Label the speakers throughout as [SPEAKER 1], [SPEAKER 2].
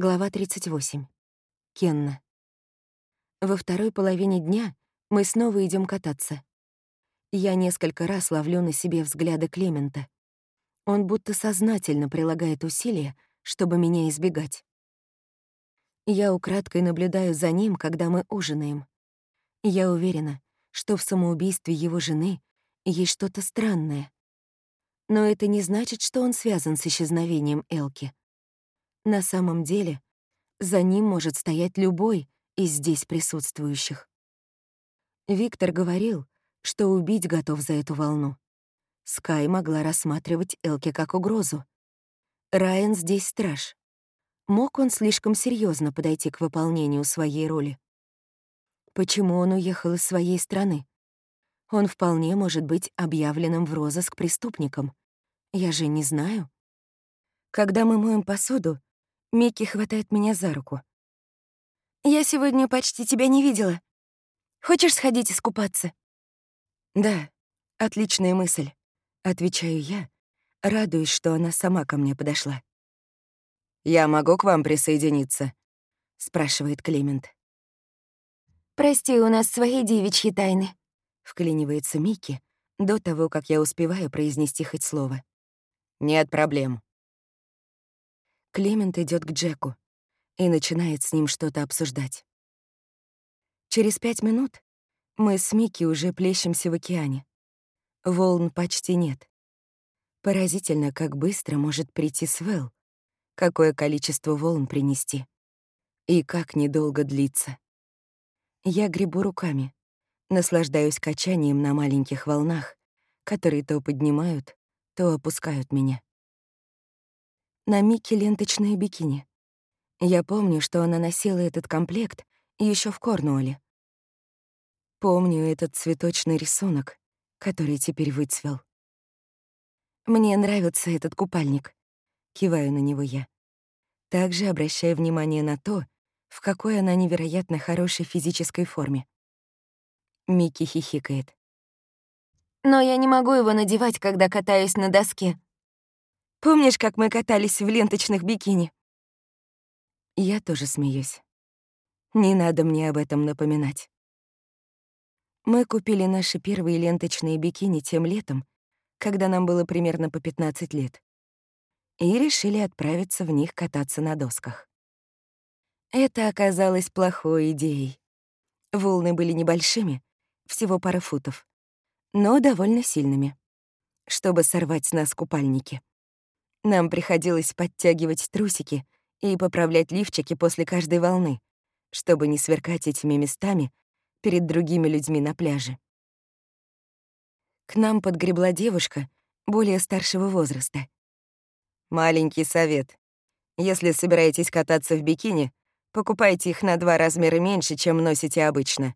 [SPEAKER 1] Глава 38. Кенна. Во второй половине дня мы снова идем кататься. Я несколько раз ловлю на себе взгляды Клемента. Он будто сознательно прилагает усилия, чтобы меня избегать. Я украдкой наблюдаю за ним, когда мы ужинаем. Я уверена, что в самоубийстве его жены есть что-то странное. Но это не значит, что он связан с исчезновением Элки. На самом деле, за ним может стоять любой из здесь присутствующих. Виктор говорил, что убить готов за эту волну. Скай могла рассматривать Элки как угрозу. Райан здесь страж. Мог он слишком серьезно подойти к выполнению своей роли? Почему он уехал из своей страны? Он вполне может быть объявленным в розыск преступником. Я же не знаю. Когда мы моем посуду, Микки хватает меня за руку. «Я сегодня почти тебя не видела. Хочешь сходить искупаться?» «Да, отличная мысль», — отвечаю я, радуясь, что она сама ко мне подошла. «Я могу к вам присоединиться?» — спрашивает Климент.
[SPEAKER 2] «Прости, у нас свои девичьи тайны», —
[SPEAKER 1] вклинивается Микки до того, как я успеваю произнести хоть слово.
[SPEAKER 3] «Нет проблем»,
[SPEAKER 1] Клемент идет к Джеку и начинает с ним что-то обсуждать. Через пять минут мы с Микки уже плещемся в океане. Волн почти нет. Поразительно, как быстро может прийти Свел, какое количество волн принести и как недолго длится. Я гребу руками, наслаждаюсь качанием на маленьких волнах, которые то поднимают, то опускают меня на Микки ленточные бикини. Я помню, что она носила этот комплект еще в Корнуолле. Помню этот цветочный рисунок, который теперь выцвел. Мне нравится этот купальник. Киваю на него я. Также обращаю внимание на то, в какой она невероятно хорошей физической форме. Микки хихикает.
[SPEAKER 2] «Но я не могу его надевать, когда катаюсь на доске», Помнишь, как мы катались в ленточных бикини?»
[SPEAKER 1] Я тоже смеюсь. Не надо мне об этом напоминать. Мы купили наши первые ленточные бикини тем летом, когда нам было примерно по 15 лет, и решили отправиться в них кататься на досках. Это оказалось плохой идеей. Волны были небольшими, всего пара футов, но довольно сильными, чтобы сорвать с нас купальники. Нам приходилось подтягивать трусики и поправлять лифчики после каждой волны, чтобы не сверкать этими местами перед другими людьми на пляже. К нам подгребла девушка более старшего возраста.
[SPEAKER 3] «Маленький совет. Если собираетесь кататься в бикини, покупайте их на два размера меньше, чем носите обычно.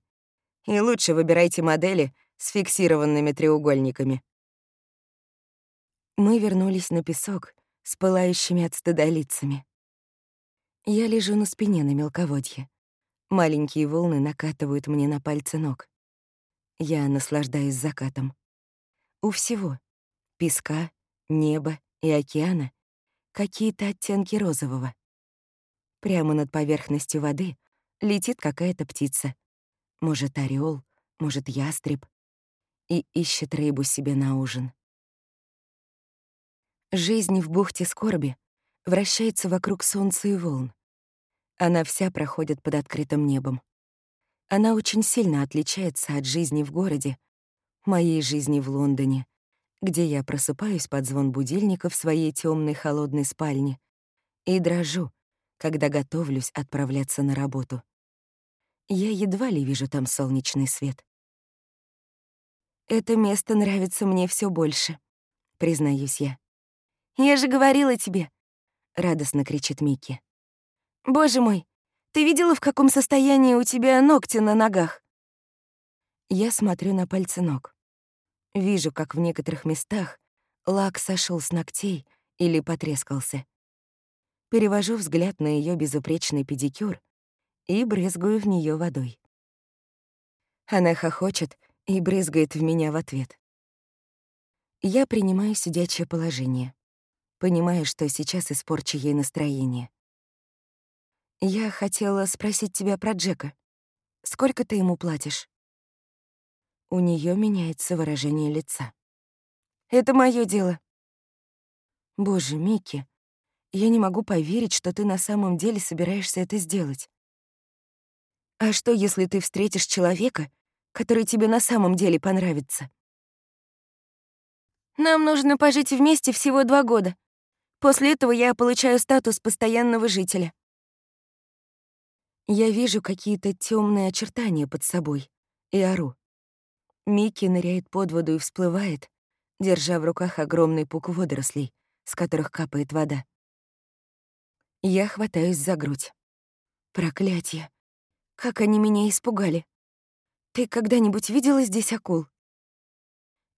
[SPEAKER 3] И лучше выбирайте модели с фиксированными треугольниками.
[SPEAKER 1] Мы вернулись на песок с пылающими от стыда лицами. Я лежу на спине на мелководье. Маленькие волны накатывают мне на пальцы ног. Я наслаждаюсь закатом. У всего — песка, неба и океана — какие-то оттенки розового. Прямо над поверхностью воды летит какая-то птица. Может, орел, может, ястреб. И ищет рыбу себе на ужин. Жизнь в бухте скорби вращается вокруг солнца и волн. Она вся проходит под открытым небом. Она очень сильно отличается от жизни в городе, моей жизни в Лондоне, где я просыпаюсь под звон будильника в своей темной холодной спальне и дрожу, когда готовлюсь отправляться на работу. Я едва ли вижу там солнечный свет. Это место нравится мне все больше, признаюсь я.
[SPEAKER 2] Я же говорила тебе!»
[SPEAKER 1] — радостно кричит Микки.
[SPEAKER 2] «Боже мой, ты видела, в каком состоянии у тебя ногти на ногах?»
[SPEAKER 1] Я смотрю на пальцы ног. Вижу, как в некоторых местах лак сошел с ногтей или потрескался. Перевожу взгляд на ее безупречный педикюр и брызгаю в нее водой. Она хохочет и брызгает в меня в ответ. Я принимаю сидячее положение понимая, что сейчас испорчу ей настроение. Я хотела спросить тебя про Джека. Сколько ты ему платишь? У нее меняется выражение лица.
[SPEAKER 2] Это мое дело.
[SPEAKER 1] Боже, Микки, я не могу поверить, что ты на самом деле собираешься это сделать. А что, если ты встретишь человека, который тебе на самом деле понравится?
[SPEAKER 2] Нам нужно пожить вместе всего два года. После этого я получаю статус постоянного жителя.
[SPEAKER 1] Я вижу какие-то темные очертания под собой и ору. Микки ныряет под воду и всплывает, держа в руках огромный пук водорослей, с которых капает вода. Я хватаюсь за грудь. Проклятье! Как они меня испугали! Ты когда-нибудь видела здесь акул?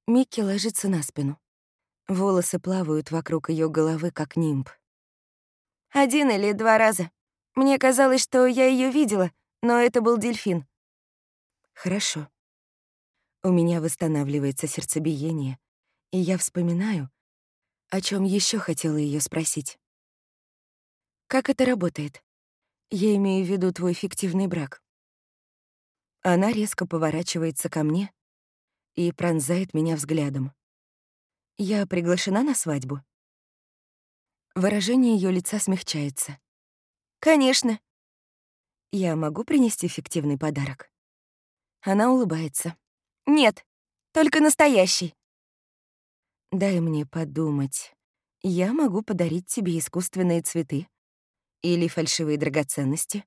[SPEAKER 1] Микки ложится на спину. Волосы плавают вокруг ее головы, как нимб.
[SPEAKER 2] Один или два раза. Мне казалось, что я ее видела, но это был дельфин.
[SPEAKER 1] Хорошо. У меня восстанавливается сердцебиение, и я вспоминаю, о чем еще хотела ее спросить. Как это работает? Я имею в виду твой фиктивный брак. Она резко поворачивается ко мне и пронзает меня взглядом. Я приглашена на свадьбу? Выражение ее лица смягчается.
[SPEAKER 2] Конечно.
[SPEAKER 1] Я могу принести фиктивный подарок? Она улыбается.
[SPEAKER 2] Нет, только настоящий.
[SPEAKER 1] Дай мне подумать. Я могу подарить тебе искусственные цветы или фальшивые драгоценности.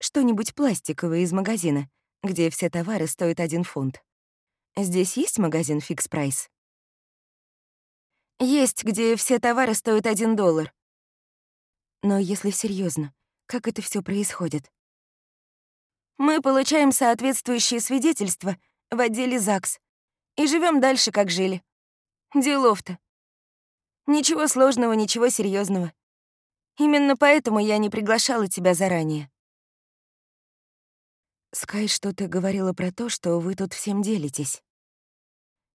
[SPEAKER 1] Что-нибудь пластиковое из магазина, где все товары стоят один фунт. Здесь есть магазин Fix Price?
[SPEAKER 2] Есть, где все товары стоят один доллар.
[SPEAKER 1] Но если серьезно, как это все происходит?
[SPEAKER 2] Мы получаем соответствующие свидетельства в отделе ЗАГС и живем дальше, как жили. Делов-то. Ничего сложного, ничего серьезного. Именно поэтому я не приглашала тебя заранее.
[SPEAKER 1] Скай что-то говорила про то, что вы тут всем делитесь.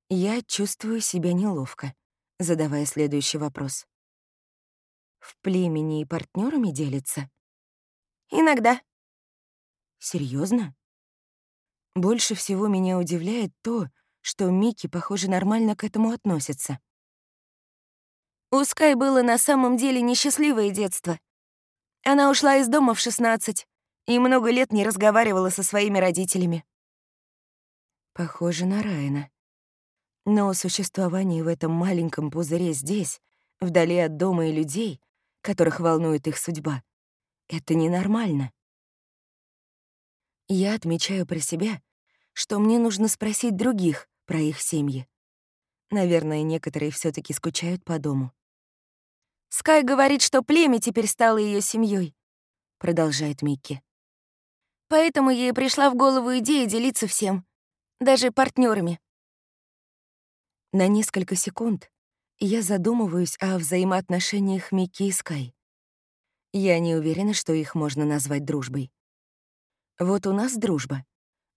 [SPEAKER 1] Я чувствую себя неловко задавая следующий вопрос. В племени и партнерами делится?
[SPEAKER 2] Иногда.
[SPEAKER 1] Серьезно? Больше всего меня удивляет то, что Микки, похоже, нормально к этому относится.
[SPEAKER 2] У Скай было на самом деле несчастливое детство. Она ушла из дома в 16 и много лет не разговаривала со своими родителями.
[SPEAKER 1] Похоже на Райана. Но существование в этом маленьком пузыре здесь, вдали от дома и людей, которых волнует их судьба, это ненормально. Я отмечаю про себя, что мне нужно спросить других про их семьи. Наверное, некоторые все таки скучают по дому.
[SPEAKER 2] «Скай говорит, что племя теперь стало ее семьей,
[SPEAKER 1] продолжает Микки.
[SPEAKER 2] «Поэтому ей пришла в голову идея делиться всем, даже партнерами.
[SPEAKER 1] На несколько секунд я задумываюсь о взаимоотношениях Микки и Скай. Я не уверена, что их можно назвать дружбой. Вот у нас дружба.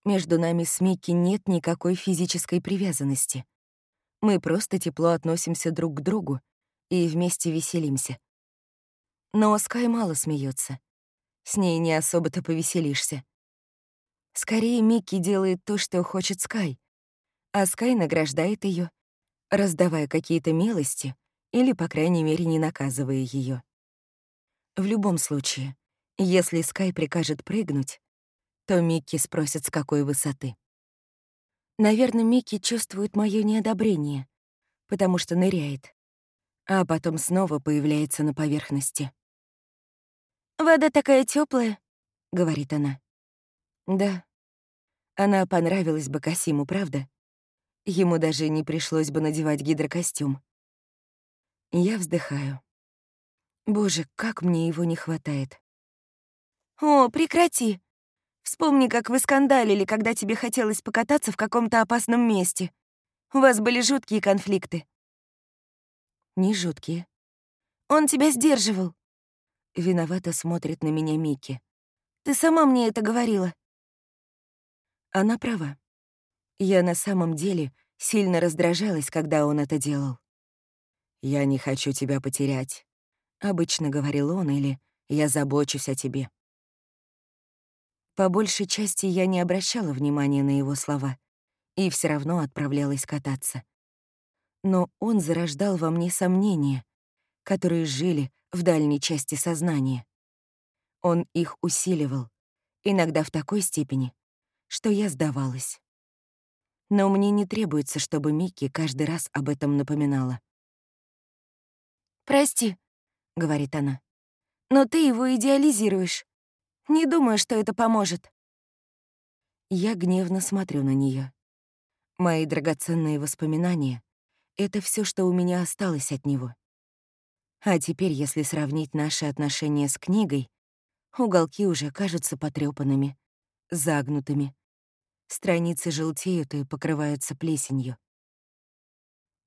[SPEAKER 1] Между нами с Микки нет никакой физической привязанности. Мы просто тепло относимся друг к другу и вместе веселимся. Но Скай мало смеется. С ней не особо-то повеселишься. Скорее, Микки делает то, что хочет Скай, а Скай награждает ее раздавая какие-то милости или, по крайней мере, не наказывая ее. В любом случае, если Скай прикажет прыгнуть, то Микки спросит, с какой высоты. Наверное, Микки чувствует мое неодобрение, потому что ныряет, а потом снова появляется на поверхности.
[SPEAKER 2] «Вода такая теплая,
[SPEAKER 1] говорит она. «Да, она понравилась бы Касиму, правда?» Ему даже не пришлось бы надевать гидрокостюм. Я вздыхаю. Боже, как мне его не хватает.
[SPEAKER 2] «О, прекрати! Вспомни, как вы скандалили, когда тебе хотелось покататься в каком-то опасном месте. У вас были жуткие конфликты».
[SPEAKER 1] «Не жуткие».
[SPEAKER 2] «Он тебя сдерживал».
[SPEAKER 1] Виновато смотрит на меня Микки.
[SPEAKER 2] «Ты сама мне это говорила».
[SPEAKER 1] Она права. Я на самом деле сильно раздражалась, когда он это делал. «Я не хочу тебя потерять», — обычно говорил он, или «я забочусь о тебе». По большей части я не обращала внимания на его слова и все равно отправлялась кататься. Но он зарождал во мне сомнения, которые жили в дальней части сознания. Он их усиливал, иногда в такой степени, что я сдавалась. Но мне не требуется, чтобы Микки каждый раз об этом напоминала.
[SPEAKER 2] «Прости», — говорит она, — «но ты его идеализируешь. Не думаю, что это поможет».
[SPEAKER 1] Я гневно смотрю на нее. Мои драгоценные воспоминания — это все, что у меня осталось от него. А теперь, если сравнить наши отношения с книгой, уголки уже кажутся потрёпанными, загнутыми. Страницы желтеют и покрываются плесенью.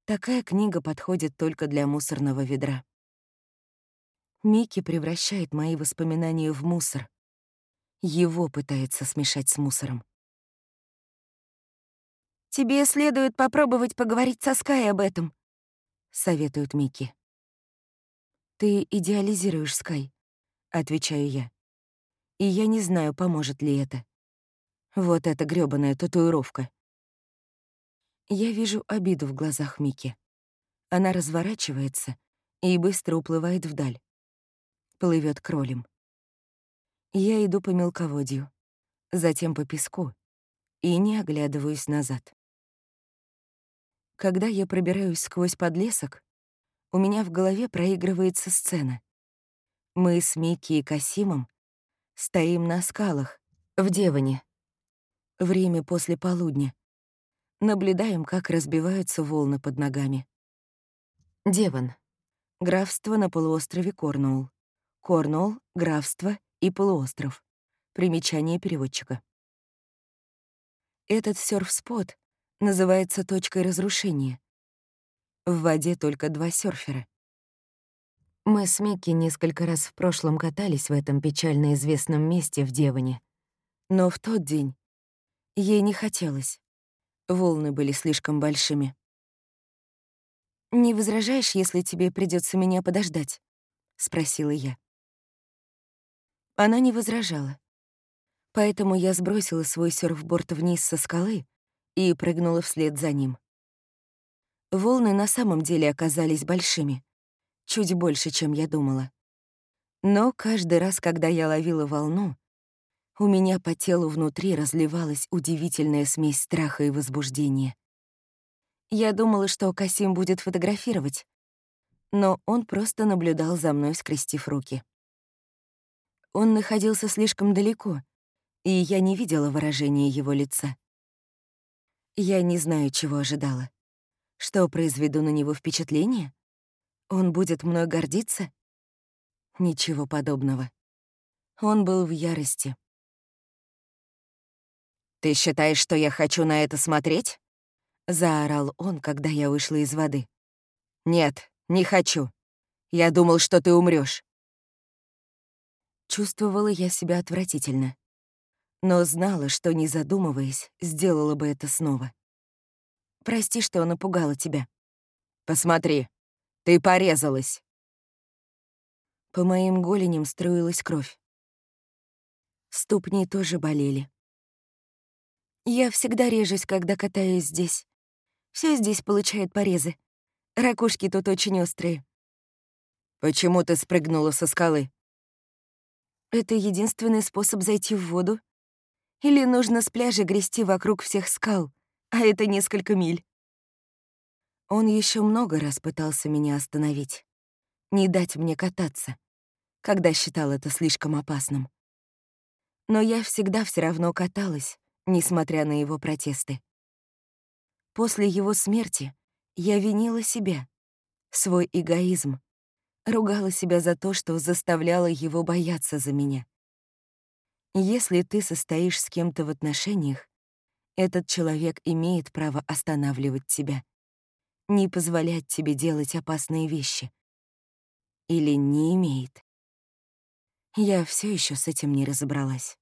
[SPEAKER 1] Такая книга подходит только для мусорного ведра. Микки превращает мои воспоминания в мусор. Его пытается смешать с мусором.
[SPEAKER 2] «Тебе следует попробовать поговорить со Скай об этом», —
[SPEAKER 1] советует Микки. «Ты идеализируешь Скай», — отвечаю я. «И я не знаю, поможет ли это. Вот эта грёбаная татуировка». Я вижу обиду в глазах Микки. Она разворачивается и быстро уплывает вдаль. Плывет кролем. Я иду по мелководью, затем по песку и не оглядываюсь назад. Когда я пробираюсь сквозь подлесок, у меня в голове проигрывается сцена. Мы с Микки и Касимом стоим на скалах в Деване. Время после полудня. Наблюдаем, как разбиваются волны под ногами. Деван. Графство на полуострове Корнуолл. Корнуолл — графство и полуостров. Примечание переводчика. Этот сёрф-спот называется точкой разрушения. В воде только два серфера. Мы с Микки несколько раз в прошлом катались в этом печально известном месте в Деване. Но в тот день ей не хотелось. Волны были слишком большими.
[SPEAKER 2] «Не возражаешь, если тебе придется меня подождать?» — спросила я.
[SPEAKER 1] Она не возражала. Поэтому я сбросила свой сёрфборд вниз со скалы и прыгнула вслед за ним. Волны на самом деле оказались большими, чуть больше, чем я думала. Но каждый раз, когда я ловила волну, у меня по телу внутри разливалась удивительная смесь страха и возбуждения. Я думала, что Касим будет фотографировать, но он просто наблюдал за мной, скрестив руки. Он находился слишком далеко, и я не видела выражения его лица. Я не знаю, чего ожидала. Что, произведу на него впечатление? Он будет мной гордиться? Ничего подобного. Он был в ярости. «Ты считаешь, что я хочу на это смотреть?» — заорал он, когда я вышла из воды. «Нет, не хочу. Я думал, что ты умрёшь». Чувствовала я себя отвратительно но знала, что, не задумываясь, сделала бы это снова. «Прости, что напугала тебя». «Посмотри, ты порезалась». По моим голеням струилась кровь. Ступни тоже болели. Я всегда режусь, когда катаюсь здесь. Все здесь получает порезы. Ракушки тут очень острые. Почему ты спрыгнула со скалы? Это единственный способ зайти в воду или нужно с пляжа грести вокруг всех скал, а это несколько миль? Он еще много раз пытался меня остановить, не дать мне кататься, когда считал это слишком опасным. Но я всегда все равно каталась, несмотря на его протесты. После его смерти я винила себя, свой эгоизм, ругала себя за то, что заставляла его бояться за меня. Если ты состоишь с кем-то в отношениях, этот человек имеет право останавливать тебя, не позволять тебе делать опасные вещи. Или не имеет. Я все еще с этим не разобралась.